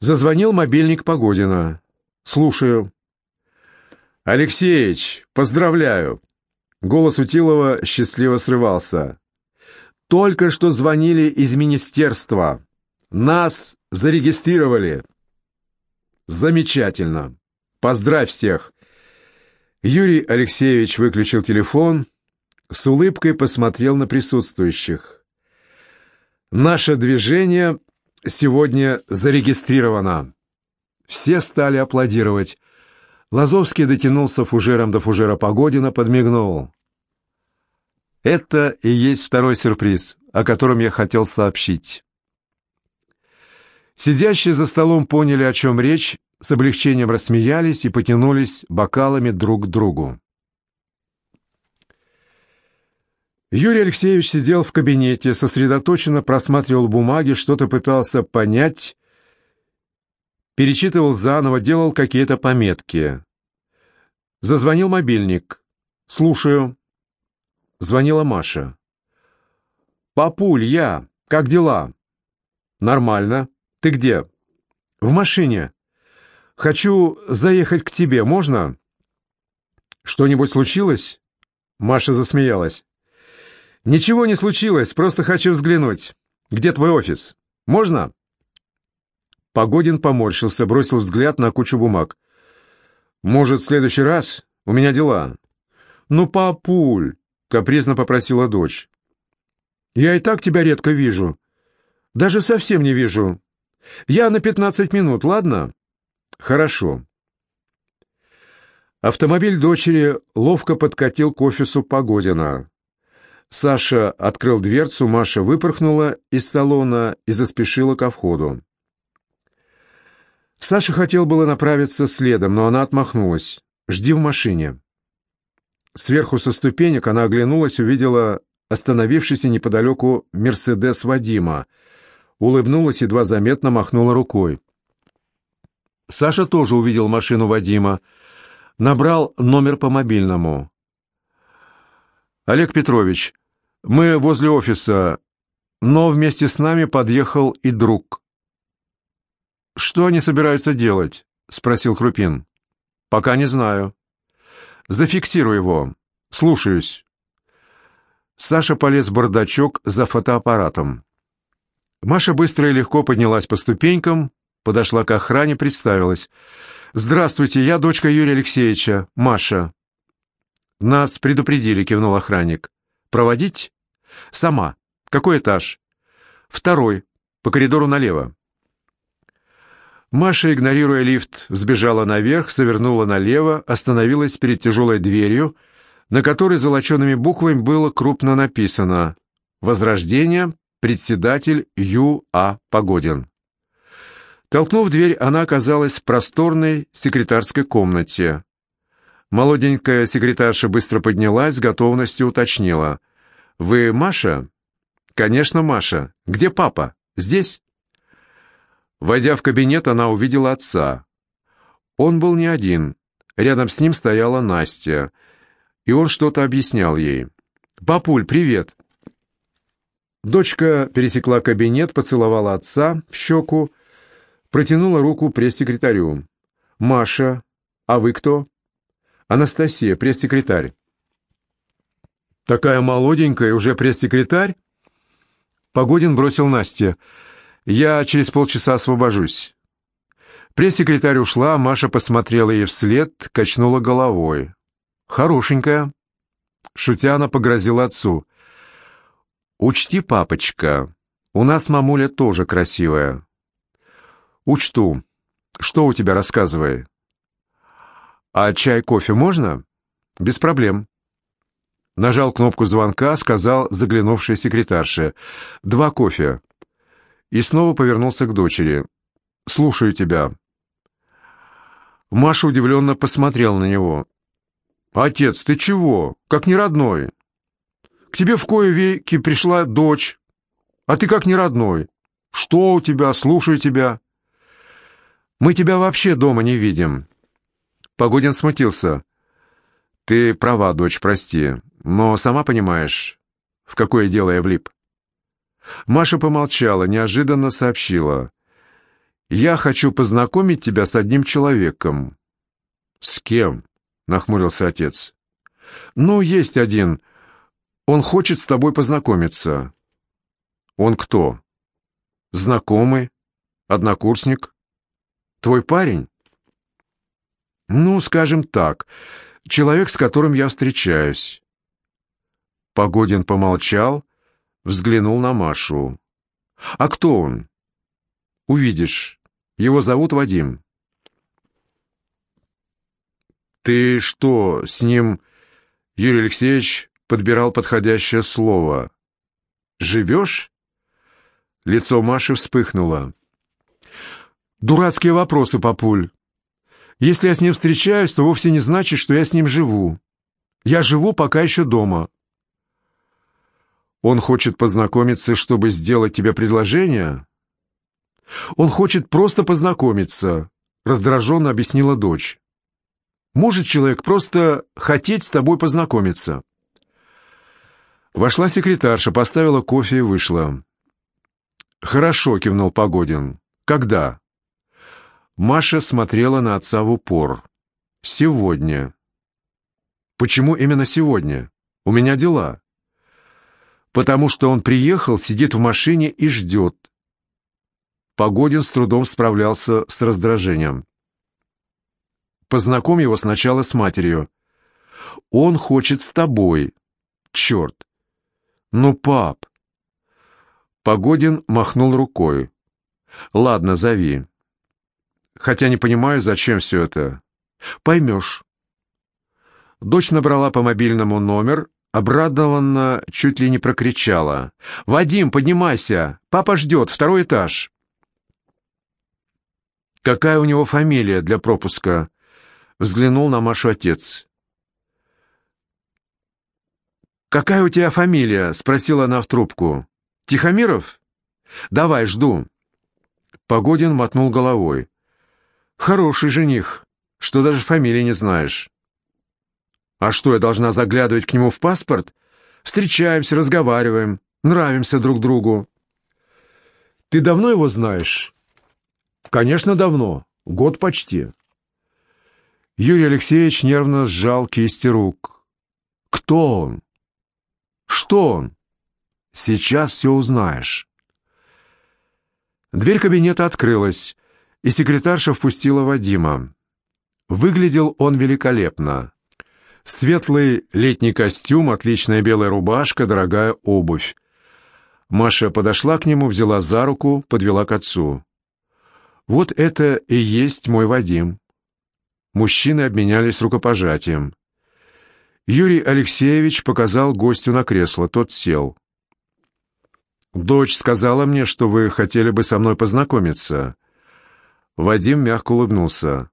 Зазвонил мобильник Погодина. «Слушаю». «Алексеич, поздравляю!» Голос Утилова счастливо срывался. «Только что звонили из министерства. Нас зарегистрировали». «Замечательно! Поздравь всех!» Юрий Алексеевич выключил телефон, с улыбкой посмотрел на присутствующих. «Наше движение сегодня зарегистрировано». Все стали аплодировать. Лазовский дотянулся фужером до фужера Погодина, подмигнул. Это и есть второй сюрприз, о котором я хотел сообщить. Сидящие за столом поняли, о чем речь, с облегчением рассмеялись и потянулись бокалами друг к другу. Юрий Алексеевич сидел в кабинете, сосредоточенно просматривал бумаги, что-то пытался понять, перечитывал заново, делал какие-то пометки. Зазвонил мобильник. «Слушаю». Звонила Маша. «Папуль, я. Как дела?» «Нормально. Ты где?» «В машине. Хочу заехать к тебе. Можно?» «Что-нибудь случилось?» Маша засмеялась. «Ничего не случилось, просто хочу взглянуть. Где твой офис? Можно?» Погодин поморщился, бросил взгляд на кучу бумаг. «Может, в следующий раз? У меня дела». «Ну, папуль!» — капризно попросила дочь. «Я и так тебя редко вижу. Даже совсем не вижу. Я на пятнадцать минут, ладно?» «Хорошо». Автомобиль дочери ловко подкатил к офису Погодина. Саша открыл дверцу, Маша выпорхнула из салона и заспешила ко входу. Саша хотел было направиться следом, но она отмахнулась. «Жди в машине». Сверху со ступенек она оглянулась, увидела остановившийся неподалеку «Мерседес» Вадима. Улыбнулась, едва заметно махнула рукой. Саша тоже увидел машину Вадима. Набрал номер по мобильному. «Олег Петрович, мы возле офиса, но вместе с нами подъехал и друг». «Что они собираются делать?» — спросил Крупин. «Пока не знаю». «Зафиксируй его. Слушаюсь». Саша полез в бардачок за фотоаппаратом. Маша быстро и легко поднялась по ступенькам, подошла к охране, представилась. «Здравствуйте, я дочка Юрия Алексеевича, Маша». «Нас предупредили», — кивнул охранник. «Проводить?» «Сама. Какой этаж?» «Второй. По коридору налево». Маша, игнорируя лифт, взбежала наверх, завернула налево, остановилась перед тяжелой дверью, на которой золочеными буквами было крупно написано «Возрождение. Председатель Ю.А. Погодин». Толкнув дверь, она оказалась в просторной секретарской комнате. Молоденькая секретарша быстро поднялась, с готовностью уточнила. «Вы Маша?» «Конечно, Маша. Где папа? Здесь?» Войдя в кабинет, она увидела отца. Он был не один. Рядом с ним стояла Настя, и он что-то объяснял ей. «Папуль, привет!» Дочка пересекла кабинет, поцеловала отца в щеку, протянула руку пресс-секретарю. «Маша, а вы кто?» «Анастасия, пресс-секретарь». «Такая молоденькая, уже пресс-секретарь?» Погодин бросил Насте. Я через полчаса освобожусь». Пресс-секретарь ушла, Маша посмотрела ей вслед, качнула головой. «Хорошенькая». Шутя она погрозила отцу. «Учти, папочка, у нас мамуля тоже красивая». «Учту. Что у тебя, рассказывай». «А чай, кофе можно?» «Без проблем». Нажал кнопку звонка, сказал заглянувшая секретарша. «Два кофе» и снова повернулся к дочери. «Слушаю тебя». Маша удивленно посмотрела на него. «Отец, ты чего? Как не родной? К тебе в кое веки пришла дочь, а ты как не родной. Что у тебя? Слушаю тебя». «Мы тебя вообще дома не видим». Погодин смутился. «Ты права, дочь, прости, но сама понимаешь, в какое дело я влип». Маша помолчала, неожиданно сообщила. Я хочу познакомить тебя с одним человеком». «С кем?» — нахмурился отец. «Ну, есть один. Он хочет с тобой познакомиться». «Он кто?» «Знакомый? Однокурсник? Твой парень?» «Ну, скажем так, человек, с которым я встречаюсь». Погодин помолчал, взглянул на Машу. «А кто он?» «Увидишь. Его зовут Вадим». «Ты что, с ним...» Юрий Алексеевич подбирал подходящее слово. «Живешь?» Лицо Маши вспыхнуло. «Дурацкие вопросы, папуль. Если я с ним встречаюсь, то вовсе не значит, что я с ним живу. Я живу пока еще дома». «Он хочет познакомиться, чтобы сделать тебе предложение?» «Он хочет просто познакомиться», — раздраженно объяснила дочь. «Может человек просто хотеть с тобой познакомиться?» Вошла секретарша, поставила кофе и вышла. «Хорошо», — кивнул Погодин. «Когда?» Маша смотрела на отца в упор. «Сегодня». «Почему именно сегодня? У меня дела». «Потому что он приехал, сидит в машине и ждет». Погодин с трудом справлялся с раздражением. «Познакомь его сначала с матерью. Он хочет с тобой. Черт! Ну, пап!» Погодин махнул рукой. «Ладно, зови. Хотя не понимаю, зачем все это. Поймешь». Дочь набрала по мобильному номер, обрадованно чуть ли не прокричала. «Вадим, поднимайся! Папа ждет, второй этаж!» «Какая у него фамилия для пропуска?» Взглянул на Машу отец. «Какая у тебя фамилия?» — спросила она в трубку. «Тихомиров? Давай, жду». Погодин мотнул головой. «Хороший жених, что даже фамилии не знаешь». «А что, я должна заглядывать к нему в паспорт? Встречаемся, разговариваем, нравимся друг другу». «Ты давно его знаешь?» «Конечно, давно. Год почти». Юрий Алексеевич нервно сжал кисти рук. «Кто он? Что он?» Сейчас все узнаешь. Дверь кабинета открылась, и секретарша впустила Вадима. Выглядел он великолепно. Светлый летний костюм, отличная белая рубашка, дорогая обувь. Маша подошла к нему, взяла за руку, подвела к отцу. «Вот это и есть мой Вадим». Мужчины обменялись рукопожатием. Юрий Алексеевич показал гостю на кресло, тот сел. «Дочь сказала мне, что вы хотели бы со мной познакомиться». Вадим мягко улыбнулся.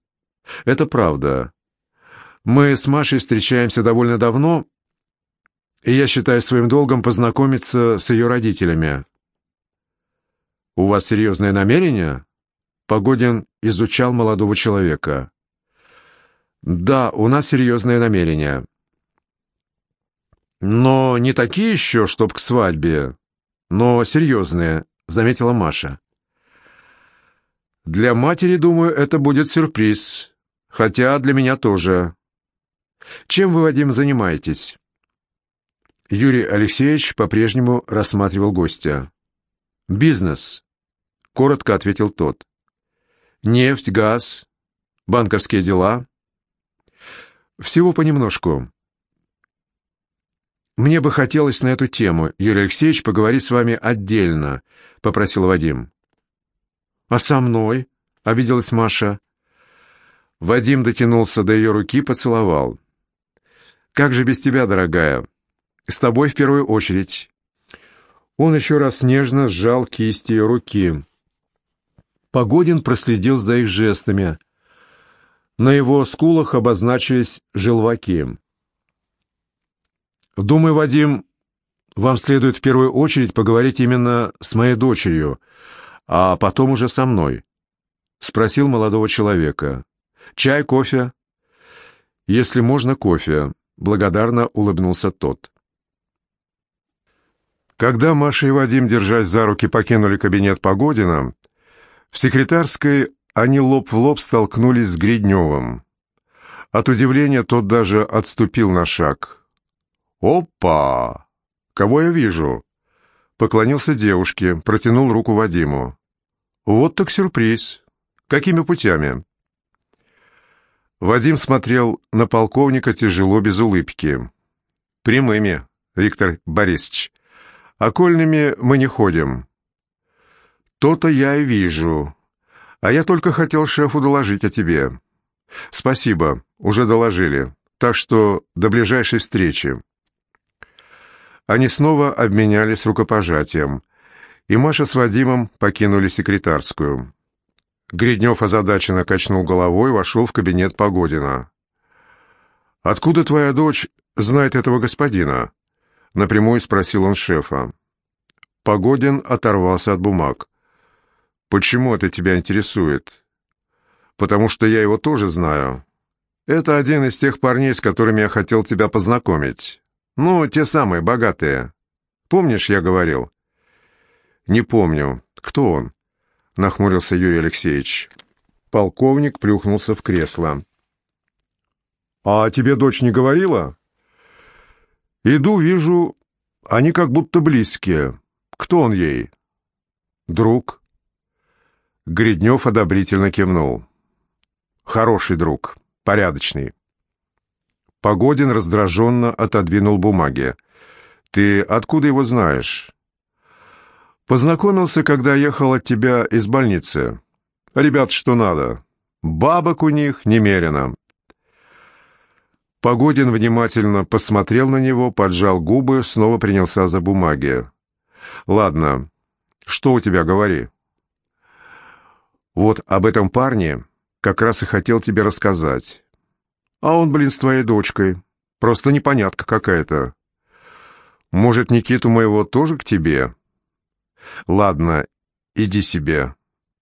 «Это правда. Мы с Машей встречаемся довольно давно, и я считаю своим долгом познакомиться с ее родителями». «У вас серьезное намерение?» Погодин изучал молодого человека. «Да, у нас серьезное намерение». «Но не такие еще, чтоб к свадьбе но серьезные», — заметила Маша. «Для матери, думаю, это будет сюрприз, хотя для меня тоже. Чем вы, Вадим, занимаетесь?» Юрий Алексеевич по-прежнему рассматривал гостя. «Бизнес», — коротко ответил тот. «Нефть, газ, банковские дела». «Всего понемножку. «Мне бы хотелось на эту тему, Юрий Алексеевич, поговорить с вами отдельно», — попросил Вадим. «А со мной?» — обиделась Маша. Вадим дотянулся до ее руки, поцеловал. «Как же без тебя, дорогая? С тобой в первую очередь». Он еще раз нежно сжал кисть ее руки. Погодин проследил за их жестами. На его скулах обозначились желваки. Думаю, Вадим, вам следует в первую очередь поговорить именно с моей дочерью, а потом уже со мной. Спросил молодого человека. Чай, кофе? Если можно, кофе. Благодарно улыбнулся тот. Когда Маша и Вадим, держась за руки, покинули кабинет Погодина, В секретарской они лоб в лоб столкнулись с Гридневым. От удивления тот даже отступил на шаг. «Опа! Кого я вижу?» Поклонился девушке, протянул руку Вадиму. «Вот так сюрприз. Какими путями?» Вадим смотрел на полковника тяжело, без улыбки. «Прямыми, Виктор Борисович. Окольными мы не ходим». «То-то я и вижу. А я только хотел шефу доложить о тебе». «Спасибо, уже доложили. Так что до ближайшей встречи». Они снова обменялись рукопожатием, и Маша с Вадимом покинули секретарскую. Гриднев озадаченно качнул головой, вошел в кабинет Погодина. «Откуда твоя дочь знает этого господина?» — напрямую спросил он шефа. Погодин оторвался от бумаг. «Почему это тебя интересует?» «Потому что я его тоже знаю. Это один из тех парней, с которыми я хотел тебя познакомить. Ну, те самые, богатые. Помнишь, я говорил?» «Не помню. Кто он?» — нахмурился Юрий Алексеевич. Полковник плюхнулся в кресло. «А тебе дочь не говорила?» «Иду, вижу, они как будто близкие. Кто он ей?» «Друг». Гриднев одобрительно кивнул. «Хороший друг, порядочный». Погодин раздраженно отодвинул бумаги. «Ты откуда его знаешь?» Познакомился, когда ехал от тебя из больницы. Ребят, что надо. Бабок у них немерено. Погодин внимательно посмотрел на него, поджал губы, снова принялся за бумаги. «Ладно, что у тебя, говори». «Вот об этом парне как раз и хотел тебе рассказать. А он, блин, с твоей дочкой. Просто непонятка какая-то. Может, Никиту моего тоже к тебе?» «Ладно, иди себе.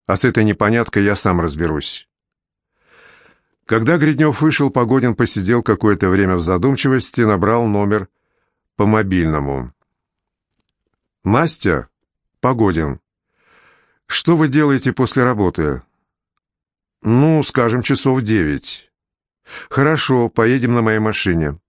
А с этой непоняткой я сам разберусь». Когда Гриднев вышел, Погодин посидел какое-то время в задумчивости, набрал номер по мобильному. «Настя? Погодин. Что вы делаете после работы?» «Ну, скажем, часов девять». «Хорошо, поедем на моей машине».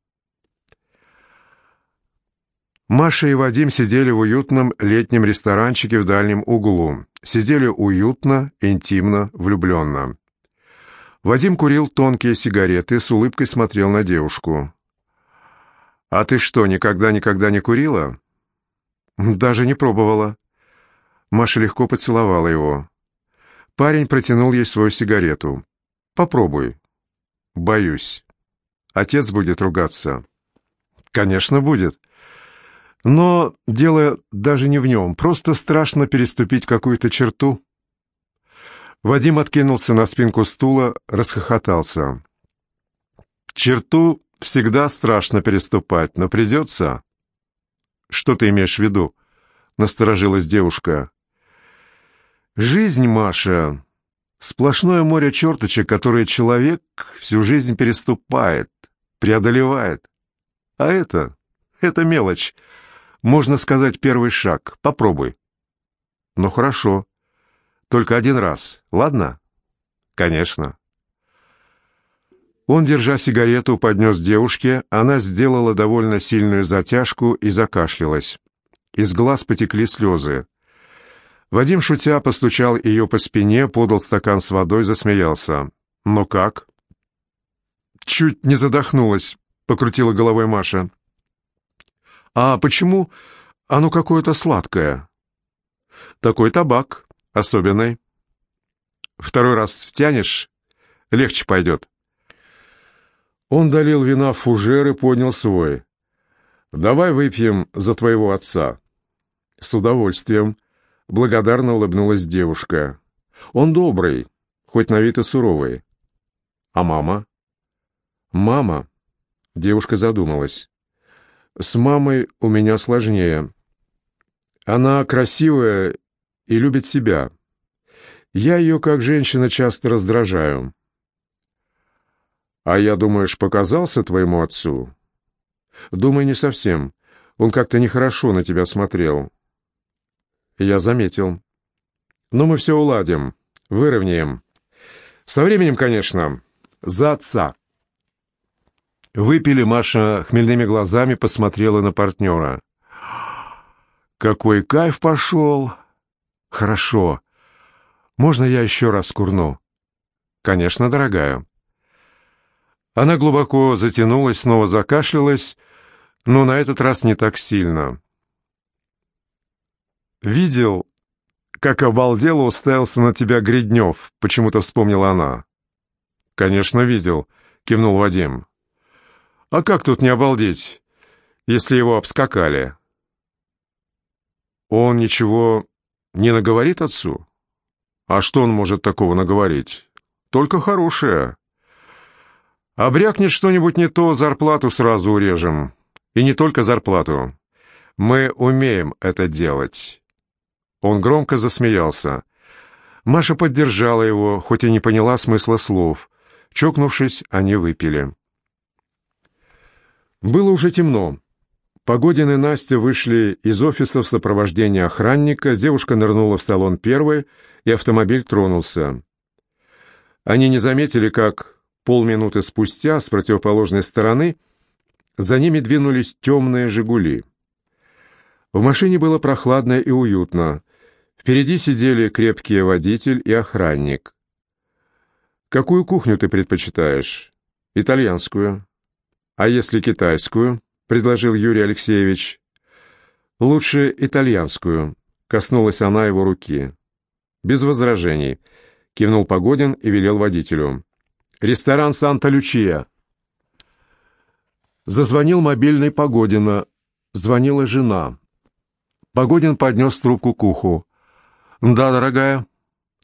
Маша и Вадим сидели в уютном летнем ресторанчике в дальнем углу. Сидели уютно, интимно, влюбленно. Вадим курил тонкие сигареты, с улыбкой смотрел на девушку. «А ты что, никогда-никогда не курила?» «Даже не пробовала». Маша легко поцеловала его. Парень протянул ей свою сигарету. «Попробуй». «Боюсь. Отец будет ругаться». «Конечно, будет». Но дело даже не в нем, просто страшно переступить какую-то черту. Вадим откинулся на спинку стула, расхохотался. «Черту всегда страшно переступать, но придется...» «Что ты имеешь в виду?» — насторожилась девушка. «Жизнь, Маша, сплошное море черточек, которые человек всю жизнь переступает, преодолевает. А это... это мелочь». Можно сказать, первый шаг. Попробуй. Ну хорошо. Только один раз, ладно? Конечно. Он, держа сигарету, поднес девушке, она сделала довольно сильную затяжку и закашлялась. Из глаз потекли слезы. Вадим, шутя, постучал ее по спине, подал стакан с водой, засмеялся. «Ну как?» «Чуть не задохнулась», — покрутила головой Маша. А почему оно какое-то сладкое? Такой табак, особенный. Второй раз втянешь, легче пойдет. Он долил вина в фужер и поднял свой. «Давай выпьем за твоего отца». «С удовольствием», — благодарно улыбнулась девушка. «Он добрый, хоть на вид и суровый». «А мама?» «Мама», — девушка задумалась. С мамой у меня сложнее. Она красивая и любит себя. Я ее, как женщина, часто раздражаю. А я, думаешь, показался твоему отцу? Думаю, не совсем. Он как-то нехорошо на тебя смотрел. Я заметил. Но мы все уладим. Выровняем. Со временем, конечно. За отца. Выпили, Маша хмельными глазами посмотрела на партнера. «Какой кайф пошел!» «Хорошо. Можно я еще раз курну?» «Конечно, дорогая». Она глубоко затянулась, снова закашлялась, но на этот раз не так сильно. «Видел, как обалдело уставился на тебя Гриднев», — почему-то вспомнила она. «Конечно, видел», — кивнул Вадим. «А как тут не обалдеть, если его обскакали?» «Он ничего не наговорит отцу?» «А что он может такого наговорить?» «Только хорошее». «Обрякнет что-нибудь не то, зарплату сразу урежем. И не только зарплату. Мы умеем это делать». Он громко засмеялся. Маша поддержала его, хоть и не поняла смысла слов. Чокнувшись, они выпили. Было уже темно. Погодин и Настя вышли из офиса в сопровождении охранника, девушка нырнула в салон первой, и автомобиль тронулся. Они не заметили, как полминуты спустя с противоположной стороны за ними двинулись темные «Жигули». В машине было прохладно и уютно. Впереди сидели крепкий водитель и охранник. «Какую кухню ты предпочитаешь?» «Итальянскую». «А если китайскую?» — предложил Юрий Алексеевич. «Лучше итальянскую», — коснулась она его руки. «Без возражений», — кивнул Погодин и велел водителю. «Ресторан Санта-Лючия». Зазвонил мобильный Погодина. Звонила жена. Погодин поднес трубку к уху. «Да, дорогая.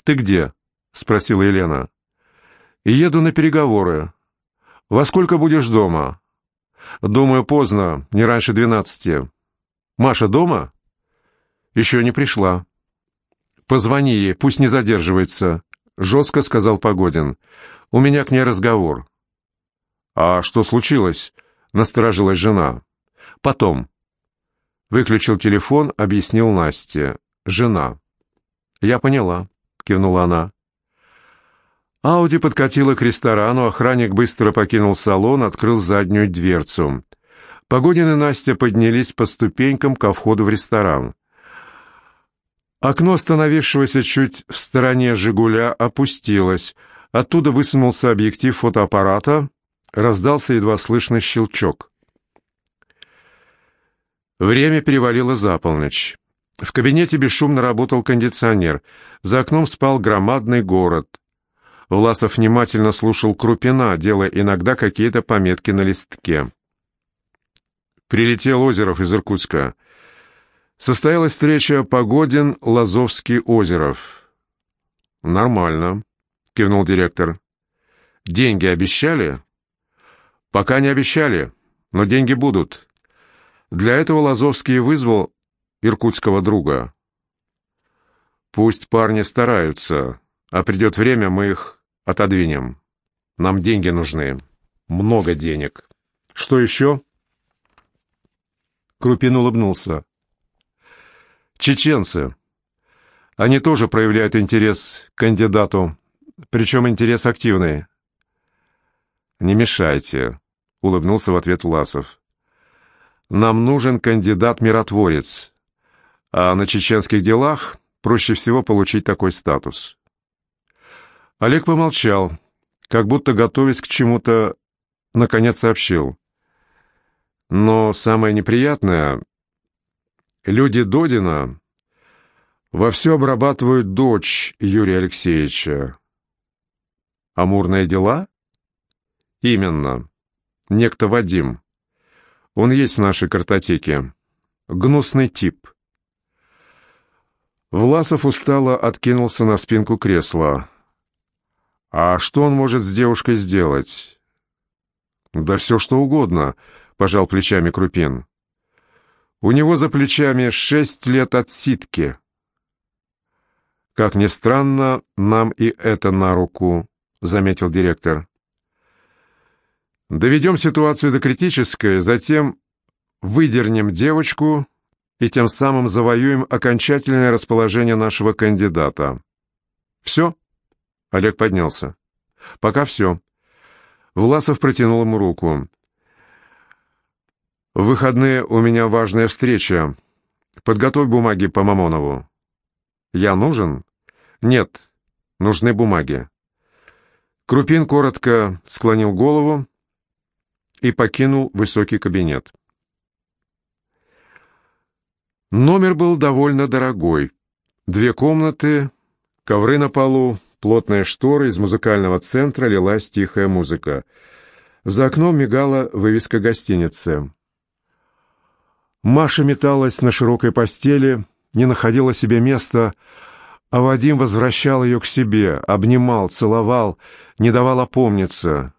Ты где?» — спросила Елена. «Еду на переговоры. Во сколько будешь дома?» «Думаю, поздно, не раньше двенадцати». «Маша дома?» «Еще не пришла». «Позвони ей, пусть не задерживается», — жестко сказал Погодин. «У меня к ней разговор». «А что случилось?» — насторожилась жена. «Потом». Выключил телефон, объяснил Насте. «Жена». «Я поняла», — кивнула она. Ауди подкатила к ресторану, охранник быстро покинул салон, открыл заднюю дверцу. Погодин и Настя поднялись по ступенькам ко входу в ресторан. Окно, остановившегося чуть в стороне «Жигуля», опустилось. Оттуда высунулся объектив фотоаппарата, раздался едва слышный щелчок. Время перевалило за полночь. В кабинете бесшумно работал кондиционер. За окном спал громадный город. Власов внимательно слушал Крупина, делая иногда какие-то пометки на листке. Прилетел Озеров из Иркутска. Состоялась встреча Погодин, Лазовский, Озеров. «Нормально», — кивнул директор. «Деньги обещали?» «Пока не обещали, но деньги будут. Для этого Лазовский вызвал иркутского друга. Пусть парни стараются, а придет время, мы их отодвинем. Нам деньги нужны. Много денег. Что еще?» Крупин улыбнулся. «Чеченцы. Они тоже проявляют интерес к кандидату, причем интерес активный». «Не мешайте», — улыбнулся в ответ Власов. «Нам нужен кандидат-миротворец, а на чеченских делах проще всего получить такой статус». Олег помолчал, как будто готовясь к чему-то, наконец сообщил. Но самое неприятное, люди Додина вовсю обрабатывают дочь Юрия Алексеевича. Амурные дела? Именно. Некто Вадим. Он есть в нашей картотеке. Гнусный тип. Власов устало откинулся на спинку кресла. А что он может с девушкой сделать? Да все что угодно, пожал плечами Крупин. У него за плечами шесть лет отсидки. Как ни странно, нам и это на руку, заметил директор. Доведем ситуацию до критической, затем выдернем девочку и тем самым завоюем окончательное расположение нашего кандидата. Все? Олег поднялся. «Пока все». Власов протянул ему руку. «В выходные у меня важная встреча. Подготовь бумаги по Мамонову». «Я нужен?» «Нет, нужны бумаги». Крупин коротко склонил голову и покинул высокий кабинет. Номер был довольно дорогой. Две комнаты, ковры на полу, плотные шторы, из музыкального центра лилась тихая музыка. За окном мигала вывеска гостиницы. Маша металась на широкой постели, не находила себе места, а Вадим возвращал ее к себе, обнимал, целовал, не давал опомниться.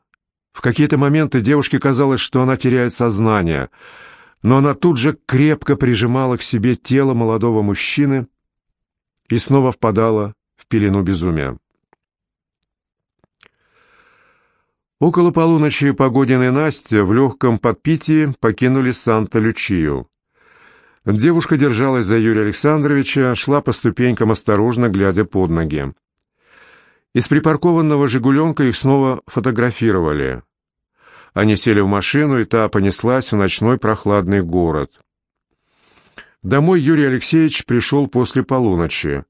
В какие-то моменты девушке казалось, что она теряет сознание, но она тут же крепко прижимала к себе тело молодого мужчины и снова впадала в пелену безумия. Около полуночи Погодин и Настя в легком подпитии покинули Санта-Лючию. Девушка держалась за Юрия Александровича, шла по ступенькам осторожно, глядя под ноги. Из припаркованного «Жигуленка» их снова фотографировали. Они сели в машину, и та понеслась в ночной прохладный город. Домой Юрий Алексеевич пришел после полуночи.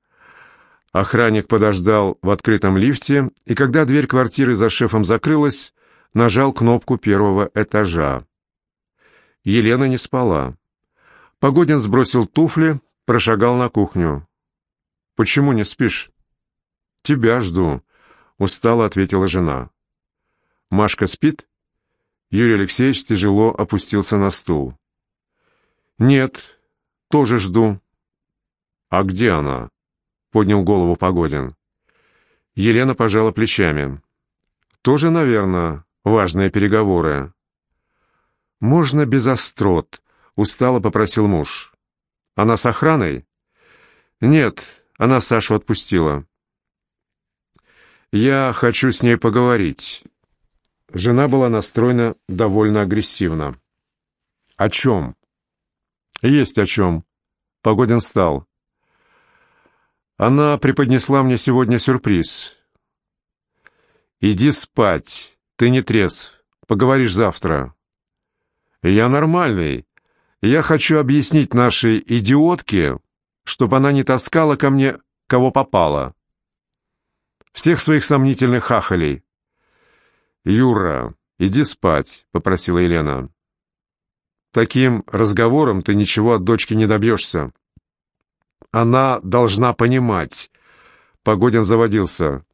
Охранник подождал в открытом лифте, и когда дверь квартиры за шефом закрылась, нажал кнопку первого этажа. Елена не спала. Погодин сбросил туфли, прошагал на кухню. «Почему не спишь?» «Тебя жду», — устало ответила жена. «Машка спит?» Юрий Алексеевич тяжело опустился на стул. «Нет, тоже жду». «А где она?» — поднял голову Погодин. Елена пожала плечами. «Тоже, наверное, важные переговоры». «Можно без острот», Устало попросил муж. «Она с охраной?» «Нет, она Сашу отпустила». «Я хочу с ней поговорить». Жена была настроена довольно агрессивно. «О чем?» «Есть о чем». Погодин встал. «Она преподнесла мне сегодня сюрприз». «Иди спать, ты не трезв, поговоришь завтра». «Я нормальный», я хочу объяснить нашей идиотке, чтобы она не таскала ко мне, кого попало. Всех своих сомнительных хахалей. «Юра, иди спать», — попросила Елена. «Таким разговором ты ничего от дочки не добьешься. Она должна понимать». Погодин заводился.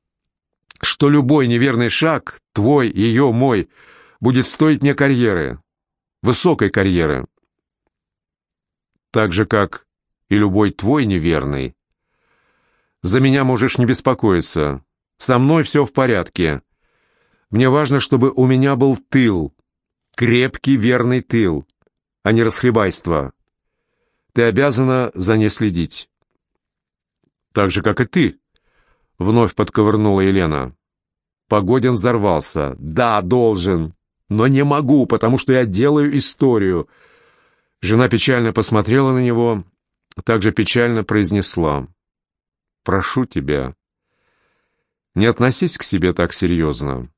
«Что любой неверный шаг, твой, ее, мой, будет стоить мне карьеры, высокой карьеры» так же, как и любой твой неверный. За меня можешь не беспокоиться. Со мной все в порядке. Мне важно, чтобы у меня был тыл, крепкий верный тыл, а не расхлебайство. Ты обязана за ней следить. Так же, как и ты, — вновь подковырнула Елена. Погодин взорвался. «Да, должен, но не могу, потому что я делаю историю». Жена печально посмотрела на него, также печально произнесла. «Прошу тебя, не относись к себе так серьезно.